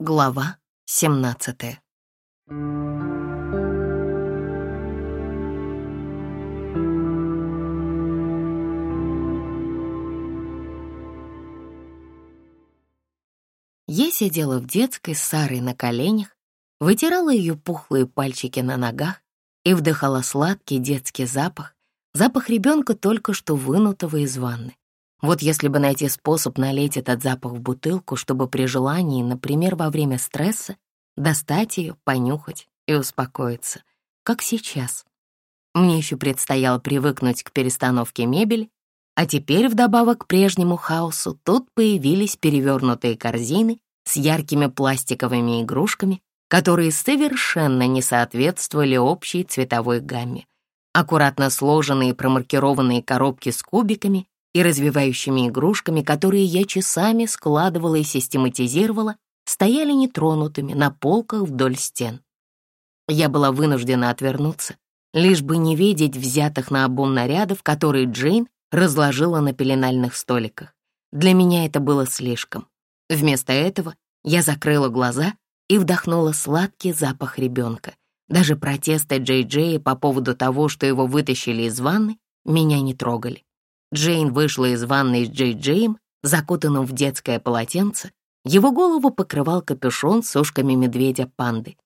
Глава 17 Я сидела в детской с Сарой на коленях, вытирала ее пухлые пальчики на ногах и вдыхала сладкий детский запах, запах ребенка только что вынутого из ванны. Вот если бы найти способ налить этот запах в бутылку, чтобы при желании, например, во время стресса, достать ее, понюхать и успокоиться, как сейчас. Мне еще предстояло привыкнуть к перестановке мебели, а теперь вдобавок к прежнему хаосу тут появились перевернутые корзины с яркими пластиковыми игрушками, которые совершенно не соответствовали общей цветовой гамме. Аккуратно сложенные промаркированные коробки с кубиками и развивающими игрушками, которые я часами складывала и систематизировала, стояли нетронутыми на полках вдоль стен. Я была вынуждена отвернуться, лишь бы не видеть взятых на обум нарядов, которые Джейн разложила на пеленальных столиках. Для меня это было слишком. Вместо этого я закрыла глаза и вдохнула сладкий запах ребенка. Даже протесты Джей Джея по поводу того, что его вытащили из ванны, меня не трогали. Джейн вышла из ванной с Джей Джеем, закутанным в детское полотенце. Его голову покрывал капюшон с ушками медведя-панды.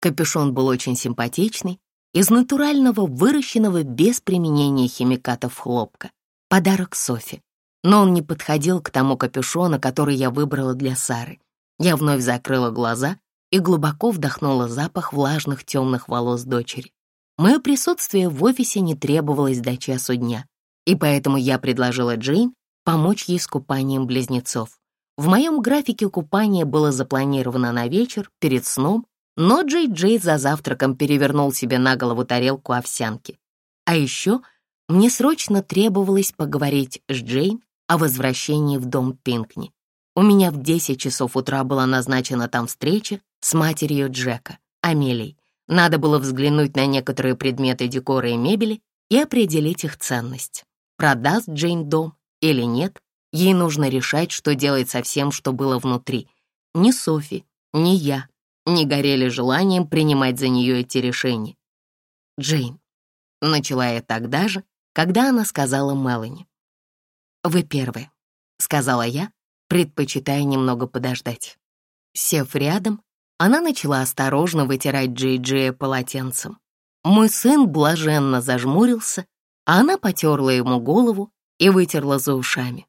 Капюшон был очень симпатичный, из натурального, выращенного без применения химикатов хлопка. Подарок Софи. Но он не подходил к тому капюшону, который я выбрала для Сары. Я вновь закрыла глаза и глубоко вдохнула запах влажных темных волос дочери. Мое присутствие в офисе не требовалось до часу дня и поэтому я предложила Джейн помочь ей с купанием близнецов. В моем графике купание было запланировано на вечер, перед сном, но Джей Джей за завтраком перевернул себе на голову тарелку овсянки. А еще мне срочно требовалось поговорить с Джейн о возвращении в дом Пинкни. У меня в 10 часов утра была назначена там встреча с матерью Джека, Амелией. Надо было взглянуть на некоторые предметы декора и мебели и определить их ценность продаст Джейн дом или нет, ей нужно решать, что делать со всем, что было внутри. Ни Софи, ни я не горели желанием принимать за нее эти решения. Джейн. Начала я тогда же, когда она сказала Мелани. «Вы первые», — сказала я, предпочитая немного подождать. Сев рядом, она начала осторожно вытирать Джей Джея полотенцем. Мой сын блаженно зажмурился она потерла ему голову и вытерла за ушами.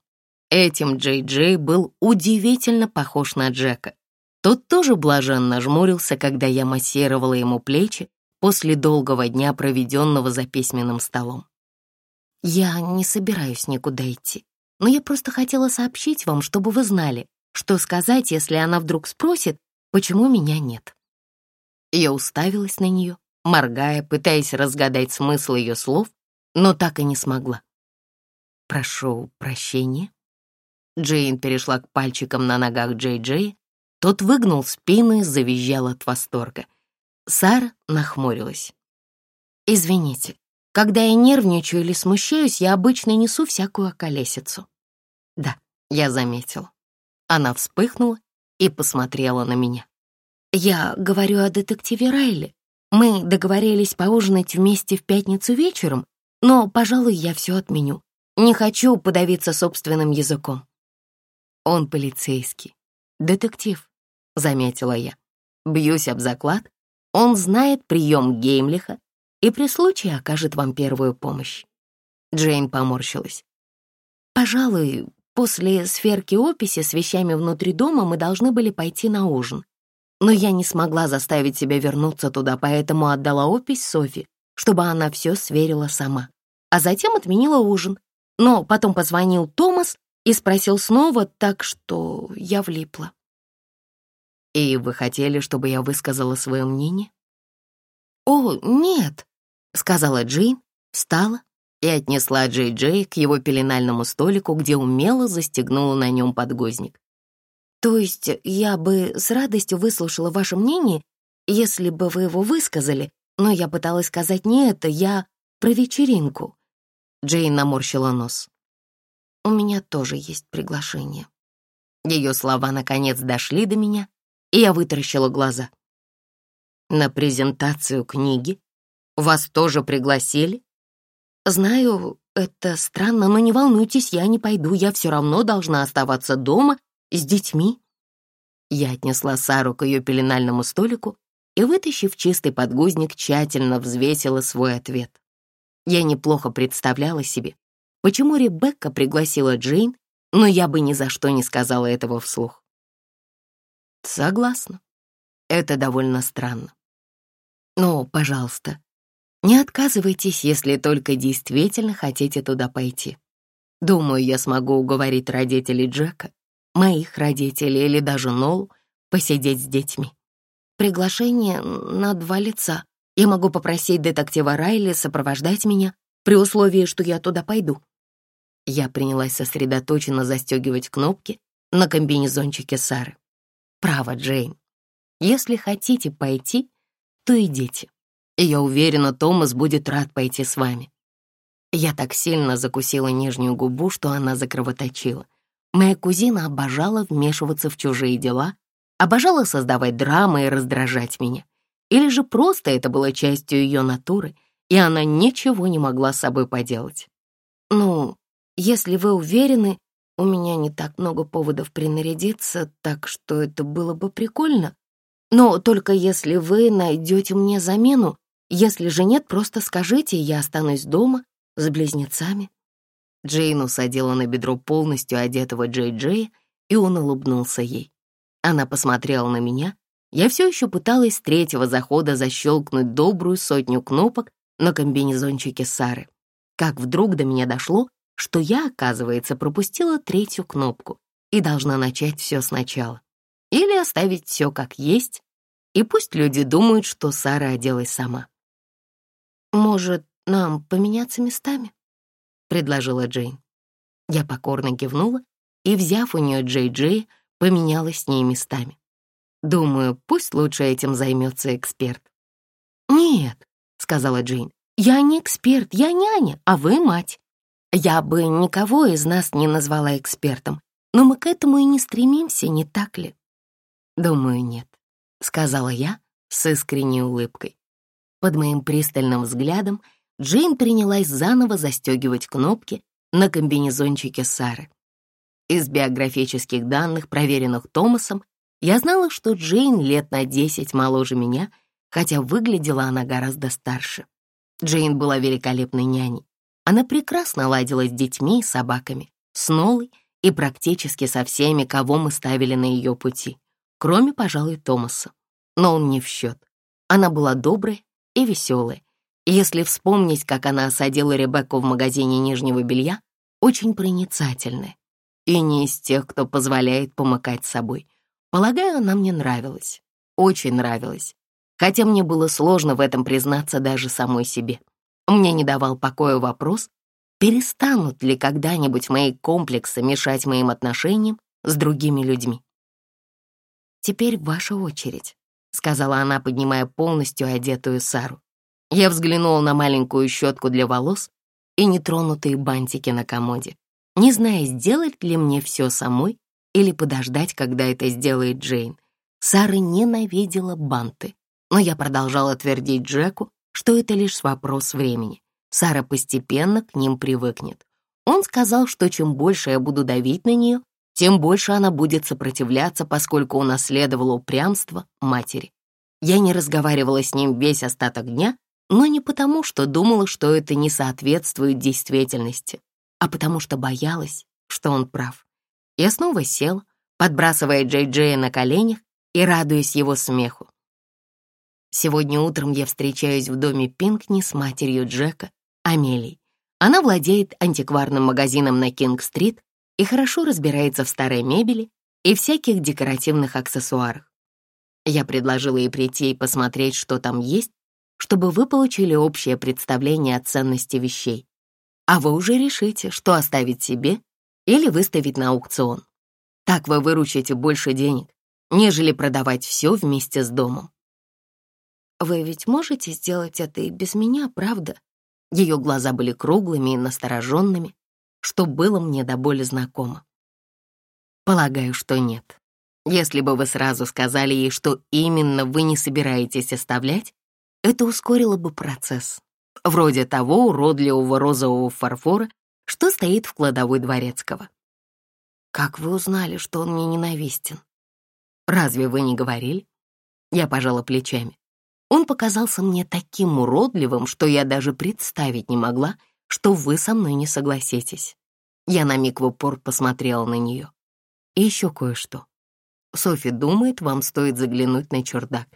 Этим Джей Джей был удивительно похож на Джека. Тот тоже блаженно жмурился, когда я массировала ему плечи после долгого дня, проведенного за письменным столом. «Я не собираюсь никуда идти, но я просто хотела сообщить вам, чтобы вы знали, что сказать, если она вдруг спросит, почему меня нет». Я уставилась на нее, моргая, пытаясь разгадать смысл ее слов, но так и не смогла. «Прошу прощения». Джейн перешла к пальчикам на ногах Джей Джей. Тот выгнул спину и завизжал от восторга. Сара нахмурилась. «Извините, когда я нервничаю или смущаюсь, я обычно несу всякую околесицу». «Да, я заметила». Она вспыхнула и посмотрела на меня. «Я говорю о детективе Райли. Мы договорились поужинать вместе в пятницу вечером, но, пожалуй, я все отменю. Не хочу подавиться собственным языком. Он полицейский. Детектив, заметила я. Бьюсь об заклад. Он знает прием Геймлиха и при случае окажет вам первую помощь. Джейн поморщилась. Пожалуй, после сферки описи с вещами внутри дома мы должны были пойти на ужин. Но я не смогла заставить себя вернуться туда, поэтому отдала опись Софи, чтобы она все сверила сама а затем отменила ужин. Но потом позвонил Томас и спросил снова, так что я влипла. «И вы хотели, чтобы я высказала свое мнение?» «О, нет», — сказала Джейн, встала и отнесла Джей Джей к его пеленальному столику, где умело застегнула на нем подгузник. «То есть я бы с радостью выслушала ваше мнение, если бы вы его высказали, но я пыталась сказать не это, я про вечеринку. Джейн наморщила нос. «У меня тоже есть приглашение». Ее слова наконец дошли до меня, и я вытаращила глаза. «На презентацию книги? Вас тоже пригласили?» «Знаю, это странно, но не волнуйтесь, я не пойду, я все равно должна оставаться дома с детьми». Я отнесла Сару к ее пеленальному столику и, вытащив чистый подгузник, тщательно взвесила свой ответ. Я неплохо представляла себе, почему Ребекка пригласила Джейн, но я бы ни за что не сказала этого вслух. Согласна. Это довольно странно. Но, пожалуйста, не отказывайтесь, если только действительно хотите туда пойти. Думаю, я смогу уговорить родителей Джека, моих родителей или даже Нолу посидеть с детьми. Приглашение на два лица. Я могу попросить детектива Райли сопровождать меня при условии, что я туда пойду. Я принялась сосредоточенно застегивать кнопки на комбинезончике Сары. Право, Джейн. Если хотите пойти, то идите. И я уверена, Томас будет рад пойти с вами. Я так сильно закусила нижнюю губу, что она закровоточила. Моя кузина обожала вмешиваться в чужие дела, обожала создавать драмы и раздражать меня. Или же просто это было частью ее натуры, и она ничего не могла с собой поделать. Ну, если вы уверены, у меня не так много поводов принарядиться, так что это было бы прикольно. Но только если вы найдете мне замену, если же нет, просто скажите, я останусь дома с близнецами. Джейн усадила на бедро полностью одетого Джей-Джея, и он улыбнулся ей. Она посмотрела на меня. Я все еще пыталась с третьего захода защелкнуть добрую сотню кнопок на комбинезончике Сары. Как вдруг до меня дошло, что я, оказывается, пропустила третью кнопку и должна начать все сначала. Или оставить все как есть, и пусть люди думают, что Сара оделась сама. «Может, нам поменяться местами?» — предложила Джейн. Я покорно кивнула и, взяв у нее Джей-Джей, поменялась с ней местами. Думаю, пусть лучше этим займется эксперт. «Нет», — сказала Джейн, — «я не эксперт, я няня, а вы мать. Я бы никого из нас не назвала экспертом, но мы к этому и не стремимся, не так ли?» «Думаю, нет», — сказала я с искренней улыбкой. Под моим пристальным взглядом Джейн принялась заново застегивать кнопки на комбинезончике Сары. Из биографических данных, проверенных Томасом, я знала, что Джейн лет на десять моложе меня, хотя выглядела она гораздо старше. Джейн была великолепной няней. Она прекрасно ладила с детьми и собаками, с Нолой и практически со всеми, кого мы ставили на ее пути, кроме, пожалуй, Томаса. Но он не в счет. Она была добрая и веселая. Если вспомнить, как она осадила Ребекку в магазине нижнего белья, очень проницательная. И не из тех, кто позволяет помыкать собой. Полагаю, она мне нравилась. Очень нравилась. Хотя мне было сложно в этом признаться даже самой себе. Мне не давал покоя вопрос, перестанут ли когда-нибудь мои комплексы мешать моим отношениям с другими людьми. «Теперь ваша очередь», — сказала она, поднимая полностью одетую Сару. Я взглянула на маленькую щетку для волос и нетронутые бантики на комоде не зная, сделать ли мне все самой или подождать, когда это сделает Джейн. Сара ненавидела банты, но я продолжала твердить Джеку, что это лишь вопрос времени. Сара постепенно к ним привыкнет. Он сказал, что чем больше я буду давить на нее, тем больше она будет сопротивляться, поскольку унаследовала упрямство матери. Я не разговаривала с ним весь остаток дня, но не потому, что думала, что это не соответствует действительности а потому что боялась, что он прав. Я снова сел, подбрасывая Джей-Джея на коленях и радуясь его смеху. Сегодня утром я встречаюсь в доме Пинкни с матерью Джека, Амелией. Она владеет антикварным магазином на Кинг-стрит и хорошо разбирается в старой мебели и всяких декоративных аксессуарах. Я предложила ей прийти и посмотреть, что там есть, чтобы вы получили общее представление о ценности вещей а вы уже решите, что оставить себе или выставить на аукцион. Так вы выручите больше денег, нежели продавать все вместе с домом. Вы ведь можете сделать это и без меня, правда? Ее глаза были круглыми и настороженными, что было мне до боли знакомо. Полагаю, что нет. Если бы вы сразу сказали ей, что именно вы не собираетесь оставлять, это ускорило бы процесс. Вроде того уродливого розового фарфора, что стоит в кладовой дворецкого. Как вы узнали, что он мне ненавистен? Разве вы не говорили? Я пожала плечами. Он показался мне таким уродливым, что я даже представить не могла, что вы со мной не согласитесь. Я на миг в упор посмотрела на нее. И еще кое-что. Софи думает, вам стоит заглянуть на чердак.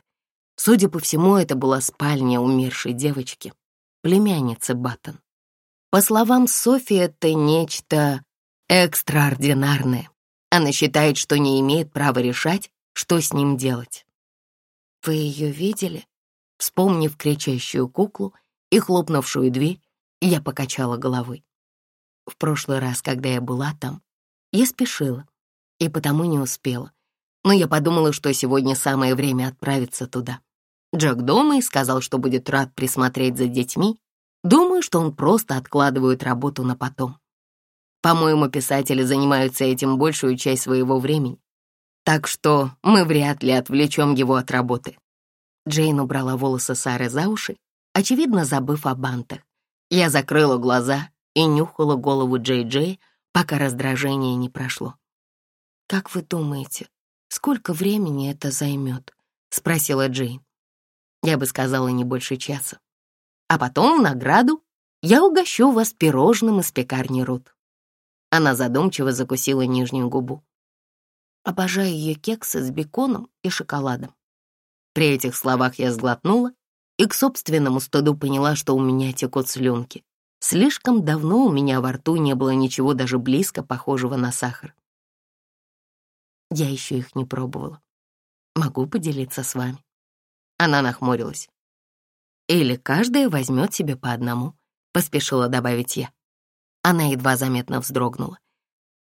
Судя по всему, это была спальня умершей девочки, племянницы Баттон. По словам Софи, это нечто экстраординарное. Она считает, что не имеет права решать, что с ним делать. «Вы ее видели?» Вспомнив кричащую куклу и хлопнувшую дверь, я покачала головой. В прошлый раз, когда я была там, я спешила и потому не успела. Но я подумала, что сегодня самое время отправиться туда. Джек дома и сказал, что будет рад присмотреть за детьми. Думаю, что он просто откладывает работу на потом. По-моему, писатели занимаются этим большую часть своего времени. Так что мы вряд ли отвлечем его от работы. Джейн убрала волосы Сары за уши, очевидно, забыв о бантах. Я закрыла глаза и нюхала голову Джей-Джей, пока раздражение не прошло. «Как вы думаете, сколько времени это займет?» — спросила Джейн. Я бы сказала, не больше часа. А потом в награду я угощу вас пирожным из пекарни Рут. Она задумчиво закусила нижнюю губу. Обожаю ее кексы с беконом и шоколадом. При этих словах я сглотнула и к собственному стыду поняла, что у меня текут слюнки. Слишком давно у меня во рту не было ничего даже близко похожего на сахар. Я еще их не пробовала. Могу поделиться с вами. Она нахмурилась. Или каждая возьмет себе по одному, поспешила добавить я. Она едва заметно вздрогнула.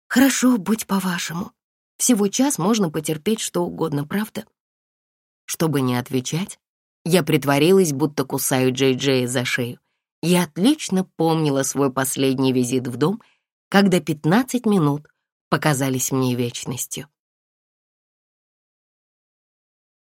«Хорошо, будь по-вашему. Всего час можно потерпеть что угодно, правда?» Чтобы не отвечать, я притворилась, будто кусаю Джей-Джея за шею. Я отлично помнила свой последний визит в дом, когда 15 минут показались мне вечностью.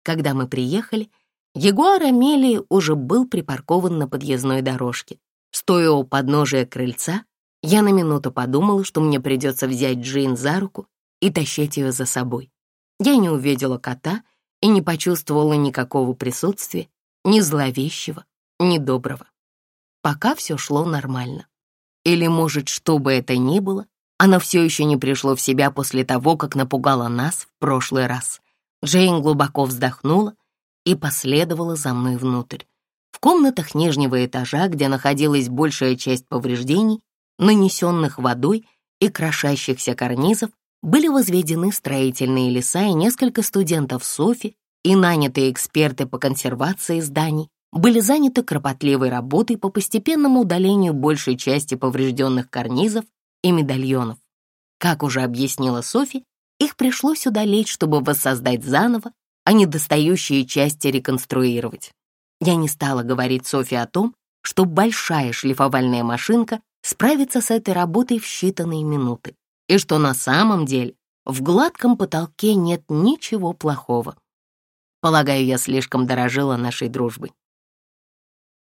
Когда мы приехали, Ягуар Амелии уже был припаркован на подъездной дорожке. Стоя у подножия крыльца, я на минуту подумала, что мне придется взять Джин за руку и тащить ее за собой. Я не увидела кота и не почувствовала никакого присутствия, ни зловещего, ни доброго. Пока все шло нормально. Или, может, что бы это ни было, она все еще не пришло в себя после того, как напугала нас в прошлый раз. Джейн глубоко вздохнула и последовала за мной внутрь. В комнатах нижнего этажа, где находилась большая часть повреждений, нанесенных водой и крошащихся карнизов, были возведены строительные леса, и несколько студентов Софи и нанятые эксперты по консервации зданий были заняты кропотливой работой по постепенному удалению большей части поврежденных карнизов и медальонов. Как уже объяснила Софи, их пришлось удалить, чтобы воссоздать заново, а недостающие части реконструировать. Я не стала говорить Софи о том, что большая шлифовальная машинка справится с этой работой в считанные минуты, и что на самом деле в гладком потолке нет ничего плохого. Полагаю, я слишком дорожила нашей дружбой.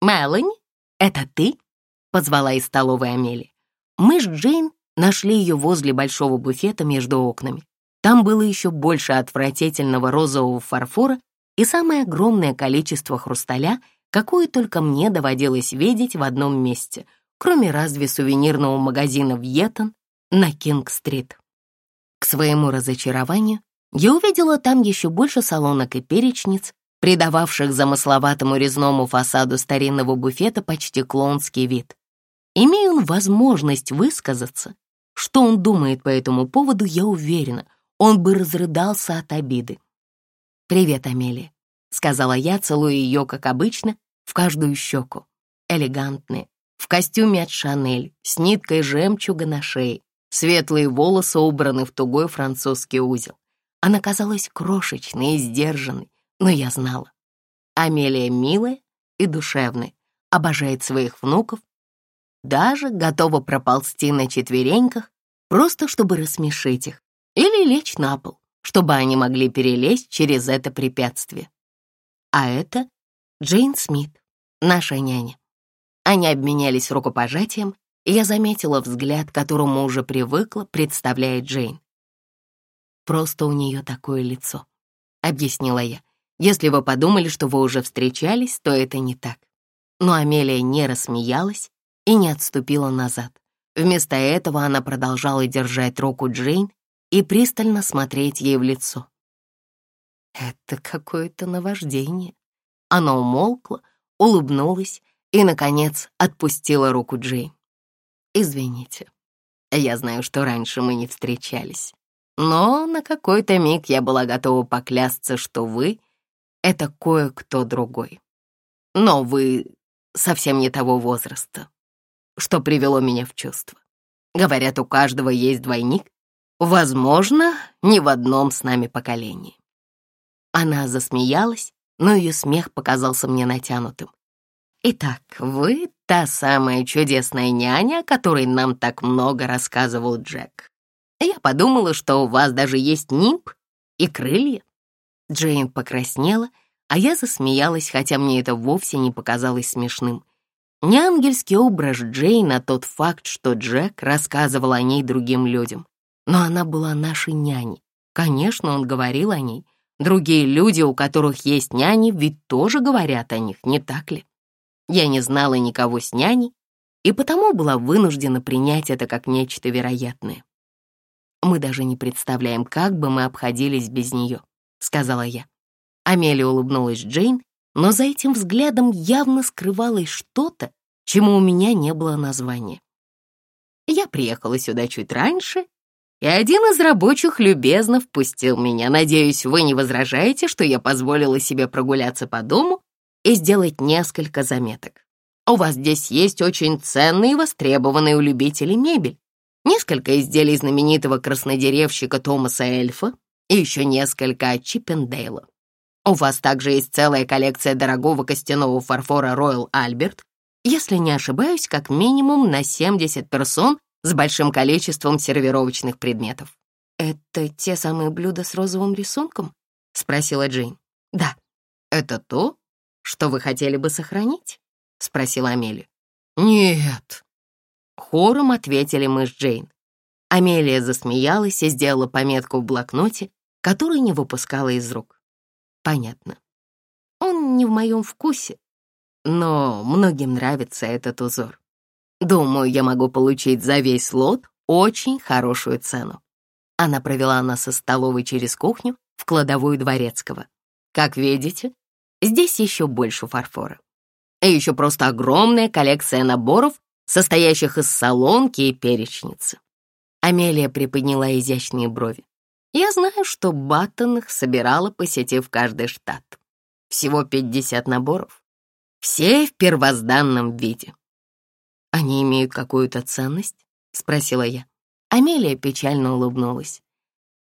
«Мелани, это ты?» — позвала из столовой Амели. Мы с Джейн нашли ее возле большого буфета между окнами. Там было еще больше отвратительного розового фарфора и самое огромное количество хрусталя, какое только мне доводилось видеть в одном месте — кроме разве сувенирного магазина Вьетон на Кинг-стрит. К своему разочарованию я увидела там еще больше салонок и перечниц, придававших замысловатому резному фасаду старинного буфета почти клоунский вид. Имея он возможность высказаться, что он думает по этому поводу, я уверена, он бы разрыдался от обиды. «Привет, Амелия», — сказала я, целуя ее, как обычно, в каждую щеку. Элегантная, в костюме от Шанель, с ниткой жемчуга на шее, светлые волосы убраны в тугой французский узел. Она казалась крошечной и сдержанной, но я знала. Амелия милая и душевная, обожает своих внуков, даже готова проползти на четвереньках, просто чтобы рассмешить их, или лечь на пол, чтобы они могли перелезть через это препятствие. А это Джейн Смит, наша няня. Они обменялись рукопожатием, и я заметила взгляд, к которому уже привыкла, представляя Джейн. «Просто у нее такое лицо», — объяснила я. «Если вы подумали, что вы уже встречались, то это не так». Но Амелия не рассмеялась и не отступила назад. Вместо этого она продолжала держать руку Джейн и пристально смотреть ей в лицо. «Это какое-то наваждение». Она умолкла, улыбнулась и, наконец, отпустила руку Джейн. «Извините, я знаю, что раньше мы не встречались, но на какой-то миг я была готова поклясться, что вы — это кое-кто другой. Но вы совсем не того возраста, что привело меня в чувство. Говорят, у каждого есть двойник. Возможно, не в одном с нами поколении. Она засмеялась, но ее смех показался мне натянутым. «Итак, вы та самая чудесная няня, о которой нам так много рассказывал Джек. Я подумала, что у вас даже есть нимб и крылья». Джейн покраснела, а я засмеялась, хотя мне это вовсе не показалось смешным. Не ангельский образ Джейн, а тот факт, что Джек рассказывал о ней другим людям. Но она была нашей няней. Конечно, он говорил о ней. Другие люди, у которых есть няни, ведь тоже говорят о них, не так ли? Я не знала никого с няней, и потому была вынуждена принять это как нечто вероятное. «Мы даже не представляем, как бы мы обходились без нее», — сказала я. Амелия улыбнулась Джейн, но за этим взглядом явно скрывалось что-то, чему у меня не было названия. Я приехала сюда чуть раньше, и один из рабочих любезно впустил меня. Надеюсь, вы не возражаете, что я позволила себе прогуляться по дому и сделать несколько заметок. У вас здесь есть очень ценные и востребованные у любителей мебель. Несколько изделий знаменитого краснодеревщика Томаса Эльфа и еще несколько от Чиппендейла. У вас также есть целая коллекция дорогого костяного фарфора Royal Albert, если не ошибаюсь, как минимум на 70 персон с большим количеством сервировочных предметов. «Это те самые блюда с розовым рисунком?» — спросила Джейн. «Да». «Это то, что вы хотели бы сохранить?» — спросила Амелия. «Нет». Хором ответили мы с Джейн. Амелия засмеялась и сделала пометку в блокноте, который не выпускала из рук. Понятно. Он не в моем вкусе, но многим нравится этот узор. Думаю, я могу получить за весь лот очень хорошую цену. Она провела нас со столовой через кухню в кладовую дворецкого. Как видите, здесь еще больше фарфора. И еще просто огромная коллекция наборов, состоящих из солонки и перечницы. Амелия приподняла изящные брови. Я знаю, что Баттон их собирала, посетив каждый штат. Всего 50 наборов. Все в первозданном виде. «Они имеют какую-то ценность?» — спросила я. Амелия печально улыбнулась.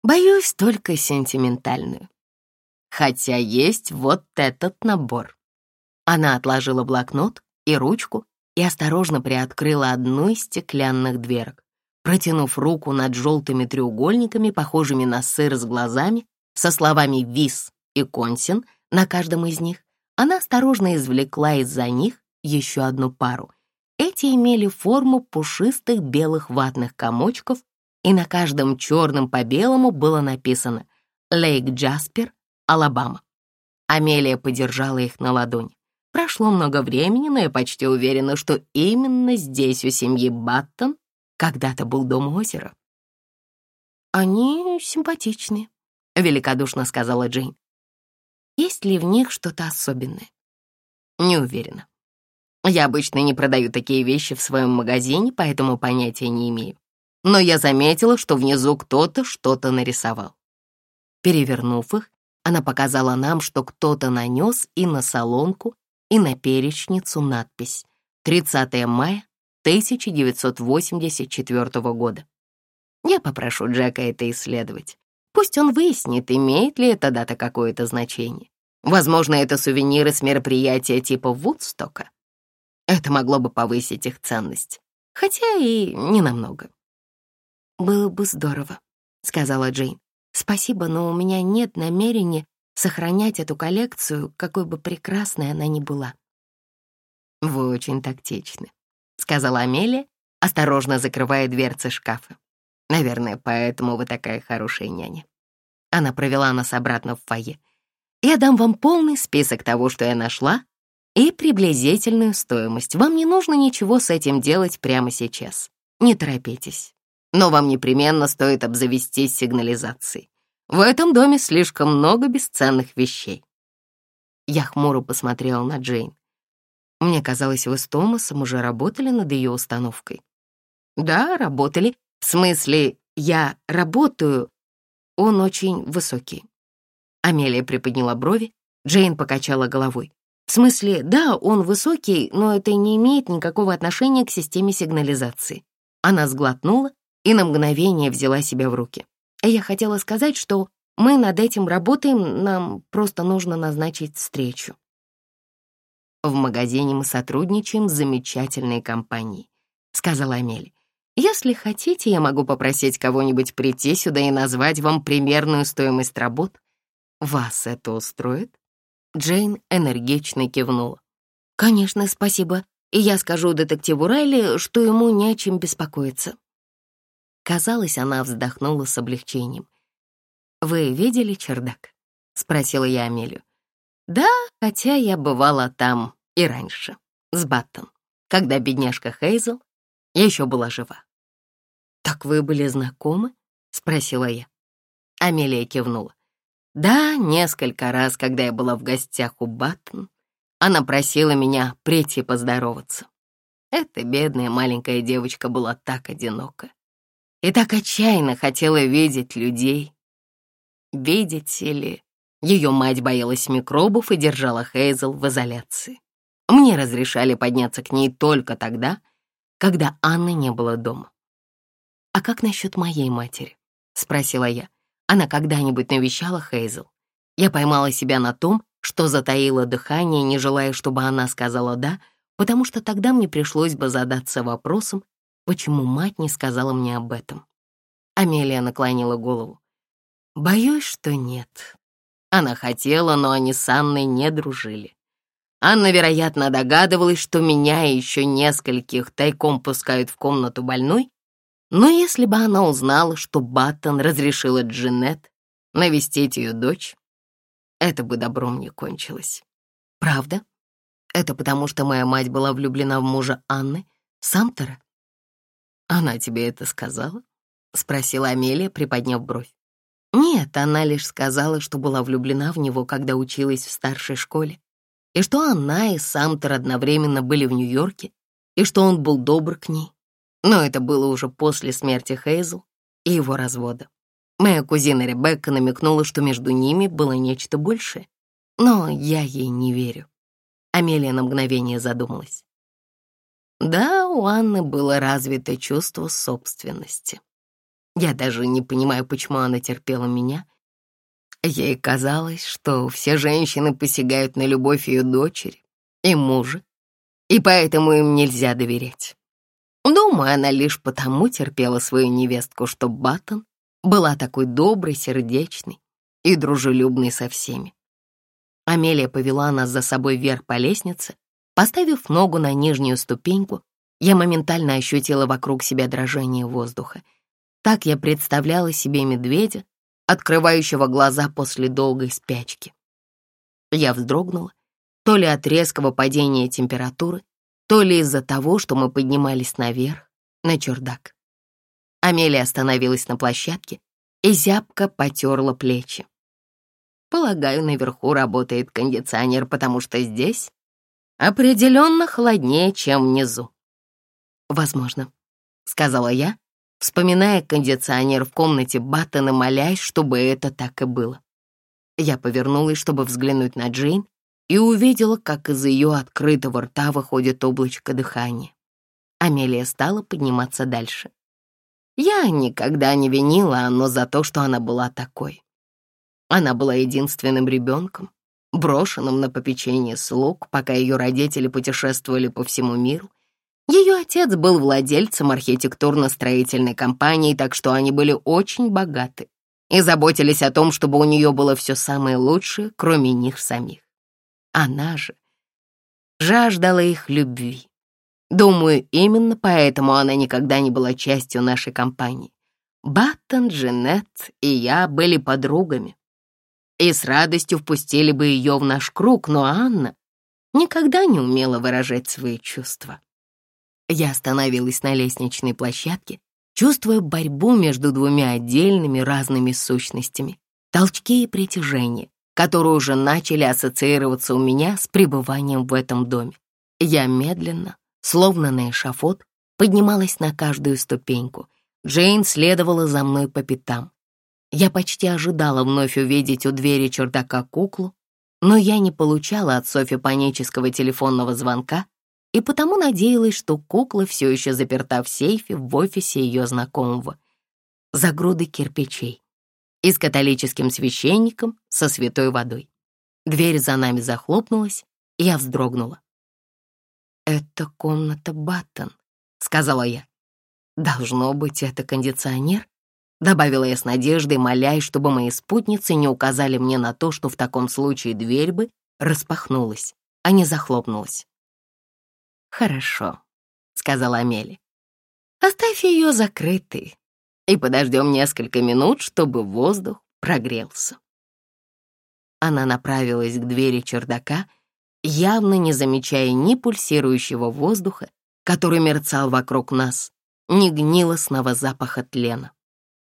«Боюсь, только сентиментальную. Хотя есть вот этот набор». Она отложила блокнот и ручку и осторожно приоткрыла одну из стеклянных дверок. Протянув руку над желтыми треугольниками, похожими на сыр с глазами, со словами «вис» и «консин» на каждом из них, она осторожно извлекла из-за них еще одну пару. Эти имели форму пушистых белых ватных комочков, и на каждом черном по белому было написано «Лейк Джаспер, Алабама». Амелия подержала их на ладони. Прошло много времени, но я почти уверена, что именно здесь у семьи Баттон когда-то был дом озера. «Они симпатичные», — великодушно сказала Джейн. «Есть ли в них что-то особенное?» «Не уверена. Я обычно не продаю такие вещи в своем магазине, поэтому понятия не имею. Но я заметила, что внизу кто-то что-то нарисовал. Перевернув их, она показала нам, что кто-то нанес и на солонку, и на перечницу надпись «30 мая 1984 года. Я попрошу Джека это исследовать. Пусть он выяснит, имеет ли эта дата какое-то значение. Возможно, это сувениры с мероприятия типа Вудстока. Это могло бы повысить их ценность, хотя и не намного. «Было бы здорово», — сказала Джейн. Спасибо, но у меня нет намерения сохранять эту коллекцию, какой бы прекрасной она ни была. «Вы очень тактичны», — сказала Амелия, осторожно закрывая дверцы шкафа. «Наверное, поэтому вы такая хорошая няня». Она провела нас обратно в фойе. «Я дам вам полный список того, что я нашла, и приблизительную стоимость. Вам не нужно ничего с этим делать прямо сейчас. Не торопитесь. Но вам непременно стоит обзавестись сигнализацией. В этом доме слишком много бесценных вещей». Я хмуро посмотрела на Джейн. Мне казалось, вы с Томасом уже работали над ее установкой. Да, работали. В смысле, я работаю. Он очень высокий. Амелия приподняла брови, Джейн покачала головой. В смысле, да, он высокий, но это не имеет никакого отношения к системе сигнализации. Она сглотнула и на мгновение взяла себя в руки. Я хотела сказать, что мы над этим работаем, нам просто нужно назначить встречу. В магазине мы сотрудничаем с замечательной компанией, сказала Амель. Если хотите, я могу попросить кого-нибудь прийти сюда и назвать вам примерную стоимость работ. Вас это устроит? Джейн энергично кивнула. «Конечно, спасибо. И я скажу детективу Райли, что ему не о чем беспокоиться». Казалось, она вздохнула с облегчением. «Вы видели чердак?» — спросила я Амелию. «Да, хотя я бывала там и раньше, с Баттон, когда бедняжка Хейзел еще была жива». «Так вы были знакомы?» — спросила я. Амелия кивнула. «Да, несколько раз, когда я была в гостях у Баттон, она просила меня прийти поздороваться. Эта бедная маленькая девочка была так одинока и так отчаянно хотела видеть людей. Видите ли, ее мать боялась микробов и держала Хейзел в изоляции. Мне разрешали подняться к ней только тогда, когда Анны не было дома. «А как насчет моей матери?» — спросила я. «Она когда-нибудь навещала Хейзел?» Я поймала себя на том, что затаила дыхание, не желая, чтобы она сказала «да», потому что тогда мне пришлось бы задаться вопросом, почему мать не сказала мне об этом. Амелия наклонила голову. «Боюсь, что нет». Она хотела, но они с Анной не дружили. Анна, вероятно, догадывалась, что меня и еще нескольких тайком пускают в комнату больной, но если бы она узнала, что Баттон разрешила Джинет навестить ее дочь, это бы добром не кончилось. Правда? Это потому, что моя мать была влюблена в мужа Анны, Самтера? Она тебе это сказала? Спросила Амелия, приподняв бровь. Нет, она лишь сказала, что была влюблена в него, когда училась в старшей школе, и что она и Самтер одновременно были в Нью-Йорке, и что он был добр к ней. Но это было уже после смерти Хейзл и его развода. Моя кузина Ребекка намекнула, что между ними было нечто большее, но я ей не верю. Амелия на мгновение задумалась. Да, у Анны было развито чувство собственности. Я даже не понимаю, почему она терпела меня. Ей казалось, что все женщины посягают на любовь ее дочери и мужа, и поэтому им нельзя доверять. Думаю, она лишь потому терпела свою невестку, что Баттон была такой доброй, сердечной и дружелюбной со всеми. Амелия повела нас за собой вверх по лестнице, поставив ногу на нижнюю ступеньку, я моментально ощутила вокруг себя дрожание воздуха. Так я представляла себе медведя, открывающего глаза после долгой спячки. Я вздрогнула, то ли от резкого падения температуры, то ли из-за того, что мы поднимались наверх, на чердак. Амелия остановилась на площадке и зябко потерла плечи. Полагаю, наверху работает кондиционер, потому что здесь определенно холоднее, чем внизу. Возможно, сказала я, вспоминая кондиционер в комнате Баттона, молясь, чтобы это так и было. Я повернулась, чтобы взглянуть на Джейн, и увидела, как из ее открытого рта выходит облачко дыхания. Амелия стала подниматься дальше. Я никогда не винила Анну за то, что она была такой. Она была единственным ребенком, брошенным на попечение слуг, пока ее родители путешествовали по всему миру. Ее отец был владельцем архитектурно-строительной компании, так что они были очень богаты. и заботились о том, чтобы у нее было все самое лучшее, кроме них самих. Она же жаждала их любви. Думаю, именно поэтому она никогда не была частью нашей компании. Баттон, Джанет и я были подругами и с радостью впустили бы ее в наш круг, но Анна никогда не умела выражать свои чувства. Я остановилась на лестничной площадке, чувствуя борьбу между двумя отдельными разными сущностями, толчки и притяжение, которые уже начали ассоциироваться у меня с пребыванием в этом доме. Я медленно, словно на эшафот, поднималась на каждую ступеньку. Джейн следовала за мной по пятам. Я почти ожидала вновь увидеть у двери чердака куклу, но я не получала от Софи панического телефонного звонка и потому надеялась, что кукла все еще заперта в сейфе в офисе ее знакомого. За грудой кирпичей и с католическим священником со святой водой. Дверь за нами захлопнулась, и я вздрогнула. «Это комната Баттон», — сказала я. «Должно быть, это кондиционер?» Добавила я с надеждой, молясь, чтобы мои спутницы не указали мне на то, что в таком случае дверь бы распахнулась, а не захлопнулась. «Хорошо», — сказала Амели. «Оставь ее закрытой и подождем несколько минут, чтобы воздух прогрелся». Она направилась к двери чердака, явно не замечая ни пульсирующего воздуха, который мерцал вокруг нас, ни гнилостного запаха тлена.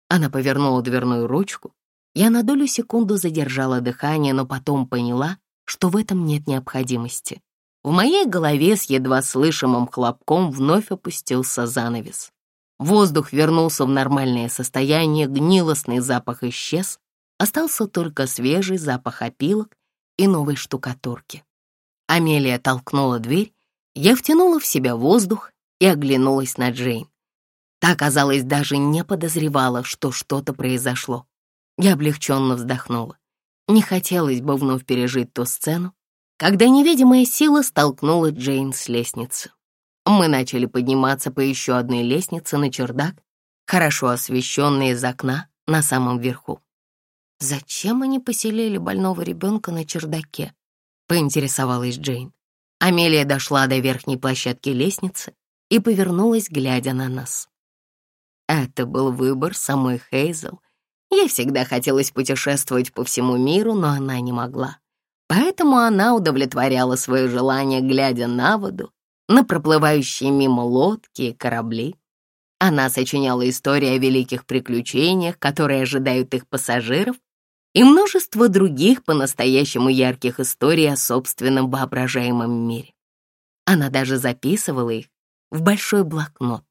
Она повернула дверную ручку. Я на долю секунду задержала дыхание, но потом поняла, что в этом нет необходимости. В моей голове с едва слышимым хлопком вновь опустился занавес. Воздух вернулся в нормальное состояние, гнилостный запах исчез, остался только свежий запах опилок и новой штукатурки. Амелия толкнула дверь, я втянула в себя воздух и оглянулась на Джейн. Та, казалось, даже не подозревала, что что-то произошло. Я облегченно вздохнула. Не хотелось бы вновь пережить ту сцену, когда невидимая сила столкнула Джейн с лестницы. Мы начали подниматься по еще одной лестнице на чердак, хорошо освещенный из окна на самом верху. «Зачем они поселили больного ребенка на чердаке?» — поинтересовалась Джейн. Амелия дошла до верхней площадки лестницы и повернулась, глядя на нас. Это был выбор самой Хейзел. Ей всегда хотелось путешествовать по всему миру, но она не могла. Поэтому она удовлетворяла свое желание, глядя на воду, на проплывающие мимо лодки и корабли. Она сочиняла истории о великих приключениях, которые ожидают их пассажиров, и множество других по-настоящему ярких историй о собственном воображаемом мире. Она даже записывала их в большой блокнот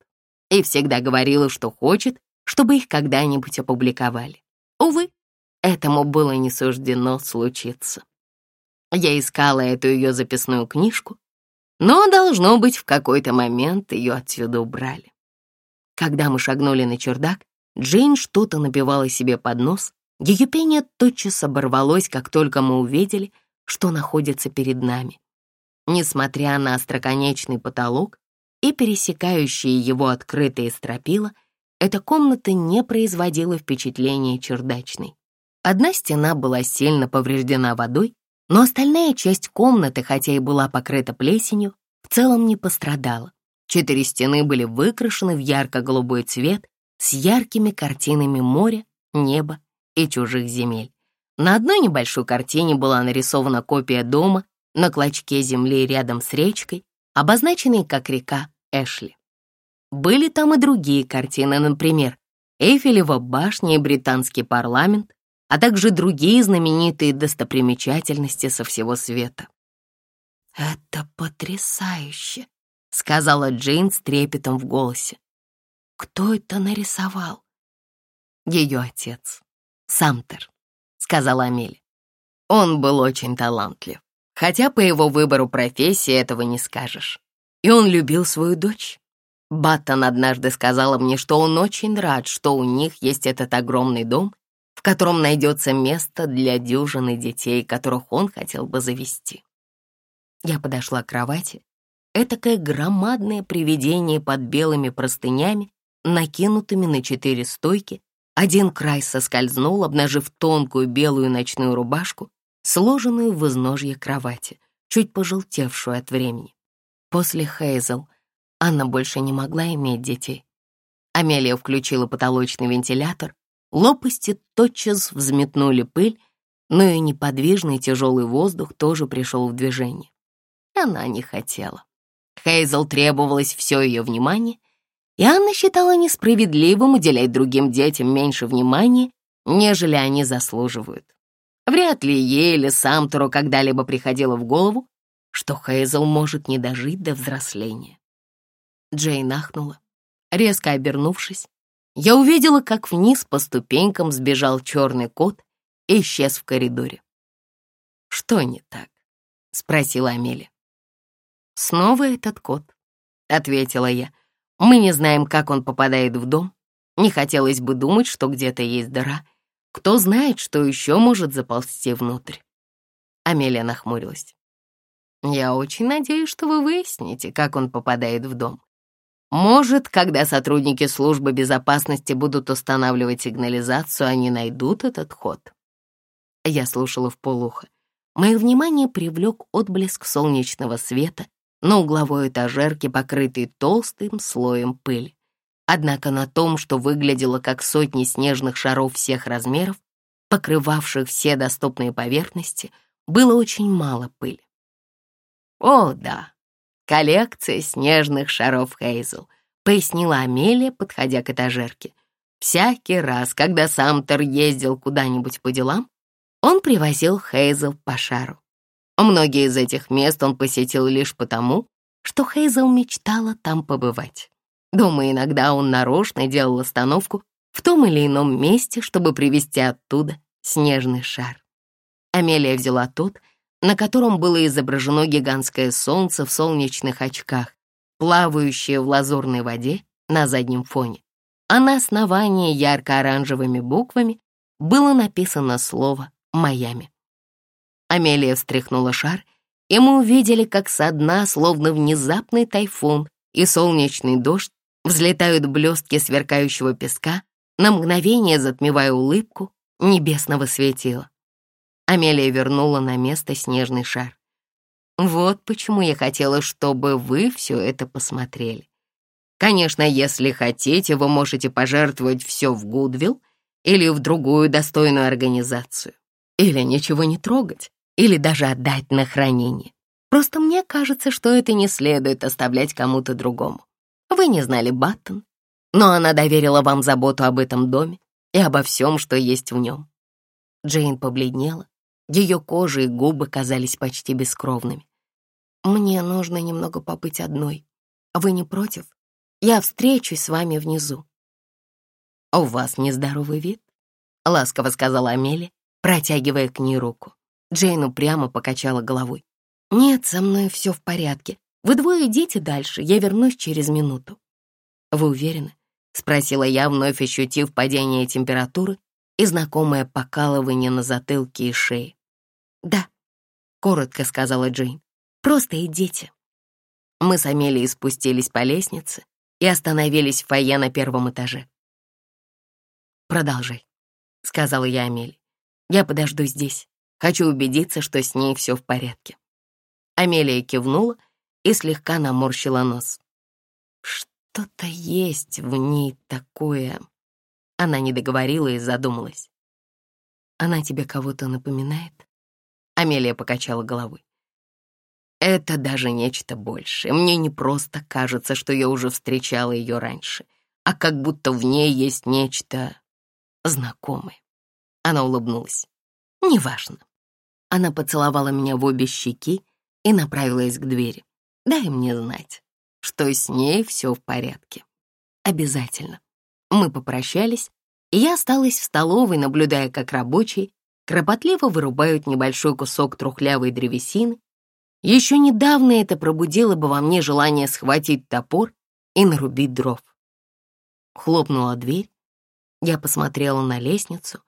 и всегда говорила, что хочет, чтобы их когда-нибудь опубликовали. Увы, этому было не суждено случиться. Я искала эту ее записную книжку, но, должно быть, в какой-то момент ее отсюда убрали. Когда мы шагнули на чердак, Джейн что-то напевала себе под нос. Ее пение тотчас оборвалось, как только мы увидели, что находится перед нами. Несмотря на остроконечный потолок, и пересекающие его открытые стропила, эта комната не производила впечатления чердачной. Одна стена была сильно повреждена водой, но остальная часть комнаты, хотя и была покрыта плесенью, в целом не пострадала. Четыре стены были выкрашены в ярко-голубой цвет с яркими картинами моря, неба и чужих земель. На одной небольшой картине была нарисована копия дома на клочке земли рядом с речкой, обозначенной как река Эшли. Были там и другие картины, например, Эйфелева башня и британский парламент, а также другие знаменитые достопримечательности со всего света. «Это потрясающе», — сказала Джейн с трепетом в голосе. «Кто это нарисовал?» «Ее отец, Самтер», — сказала Амели. Он был очень талантлив, хотя по его выбору профессии этого не скажешь. И он любил свою дочь. Баттон однажды сказала мне, что он очень рад, что у них есть этот огромный дом, котором найдется место для дюжины детей, которых он хотел бы завести. Я подошла к кровати. Этакое громадное привидение под белыми простынями, накинутыми на четыре стойки, Один край соскользнул, обнажив тонкую белую ночную рубашку, сложенную в изножье кровати, чуть пожелтевшую от времени. После Хейзел Анна больше не могла иметь детей. Амелия включила потолочный вентилятор, лопасти тотчас взметнули пыль, но и неподвижный тяжелый воздух тоже пришел в движение. Она не хотела. Хейзел требовалось все ее внимание, и Анна считала несправедливым уделять другим детям меньше внимания, нежели они заслуживают. Вряд ли ей или Самтеру когда-либо приходило в голову, что Хейзел может не дожить до взросления. Джейн ахнула. Резко обернувшись, я увидела, как вниз по ступенькам сбежал черный кот и исчез в коридоре. «Что не так?» — спросила Амелия. «Снова этот кот», — ответила я. Мы не знаем, как он попадает в дом. Не хотелось бы думать, что где-то есть дыра. Кто знает, что еще может заползти внутрь. Амелия нахмурилась. Я очень надеюсь, что вы выясните, как он попадает в дом. Может, когда сотрудники службы безопасности будут устанавливать сигнализацию, они найдут этот ход. Я слушала в полухо. Мое внимание привлек отблеск солнечного света на угловой этажерке, покрытой толстым слоем пыли. Однако на том, что выглядело как сотни снежных шаров всех размеров, покрывавших все доступные поверхности, было очень мало пыли. «О, да, коллекция снежных шаров Хейзел», — пояснила Амелия, подходя к этажерке. «Всякий раз, когда Самтер ездил куда-нибудь по делам, он привозил Хейзел по шару. Многие из этих мест он посетил лишь потому, что Хейзел мечтала там побывать. Думаю, иногда он нарочно делал остановку в том или ином месте, чтобы привезти оттуда снежный шар. Амелия взяла тот, на котором было изображено гигантское солнце в солнечных очках, плавающее в лазурной воде на заднем фоне. А на основании ярко-оранжевыми буквами было написано слово «Майами». Амелия встряхнула шар, и мы увидели, как со дна, словно внезапный тайфун и солнечный дождь, взлетают блестки сверкающего песка, на мгновение затмевая улыбку небесного светила. Амелия вернула на место снежный шар. Вот почему я хотела, чтобы вы все это посмотрели. Конечно, если хотите, вы можете пожертвовать все в Гудвилл или в другую достойную организацию. Или ничего не трогать или даже отдать на хранение. Просто мне кажется, что это не следует оставлять кому-то другому. Вы не знали Баттон, но она доверила вам заботу об этом доме и обо всем, что есть в нем. Джейн побледнела, ее кожа и губы казались почти бескровными. «Мне нужно немного побыть одной. Вы не против? Я встречусь с вами внизу». «У вас нездоровый вид», — ласково сказала Амелия, протягивая к ней руку. Джейн упрямо покачала головой. «Нет, со мной все в порядке. Вы двое идите дальше, я вернусь через минуту». «Вы уверены?» — спросила я, вновь ощутив падение температуры и знакомое покалывание на затылке и шее. «Да», — коротко сказала Джейн. «Просто идите». Мы с Амелией спустились по лестнице и остановились в фойе на первом этаже. «Продолжай», — сказала я Амелии. «Я подожду здесь». Хочу убедиться, что с ней все в порядке». Амелия кивнула и слегка наморщила нос. «Что-то есть в ней такое...» Она не договорила и задумалась. «Она тебе кого-то напоминает?» Амелия покачала головой. «Это даже нечто большее. Мне не просто кажется, что я уже встречала ее раньше, а как будто в ней есть нечто знакомое». Она улыбнулась. «Неважно. Она поцеловала меня в обе щеки и направилась к двери. «Дай мне знать, что с ней все в порядке. Обязательно». Мы попрощались, и я осталась в столовой, наблюдая, как рабочие кропотливо вырубают небольшой кусок трухлявой древесины. Еще недавно это пробудило бы во мне желание схватить топор и нарубить дров. Хлопнула дверь. Я посмотрела на лестницу.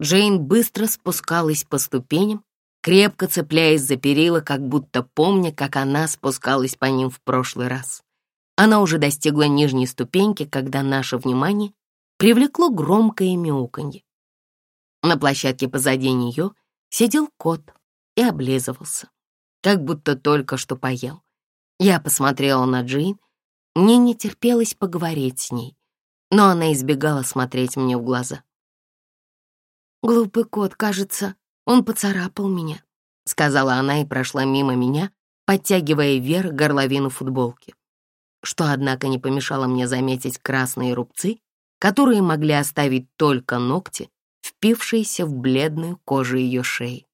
Джейн быстро спускалась по ступеням, крепко цепляясь за перила, как будто помня, как она спускалась по ним в прошлый раз. Она уже достигла нижней ступеньки, когда наше внимание привлекло громкое мяуканье. На площадке позади нее сидел кот и облизывался, как будто только что поел. Я посмотрела на Джин, мне не терпелось поговорить с ней, но она избегала смотреть мне в глаза. «Глупый кот, кажется, он поцарапал меня», — сказала она и прошла мимо меня, подтягивая вверх горловину футболки, что, однако, не помешало мне заметить красные рубцы, которые могли оставить только ногти, впившиеся в бледную кожу ее шеи.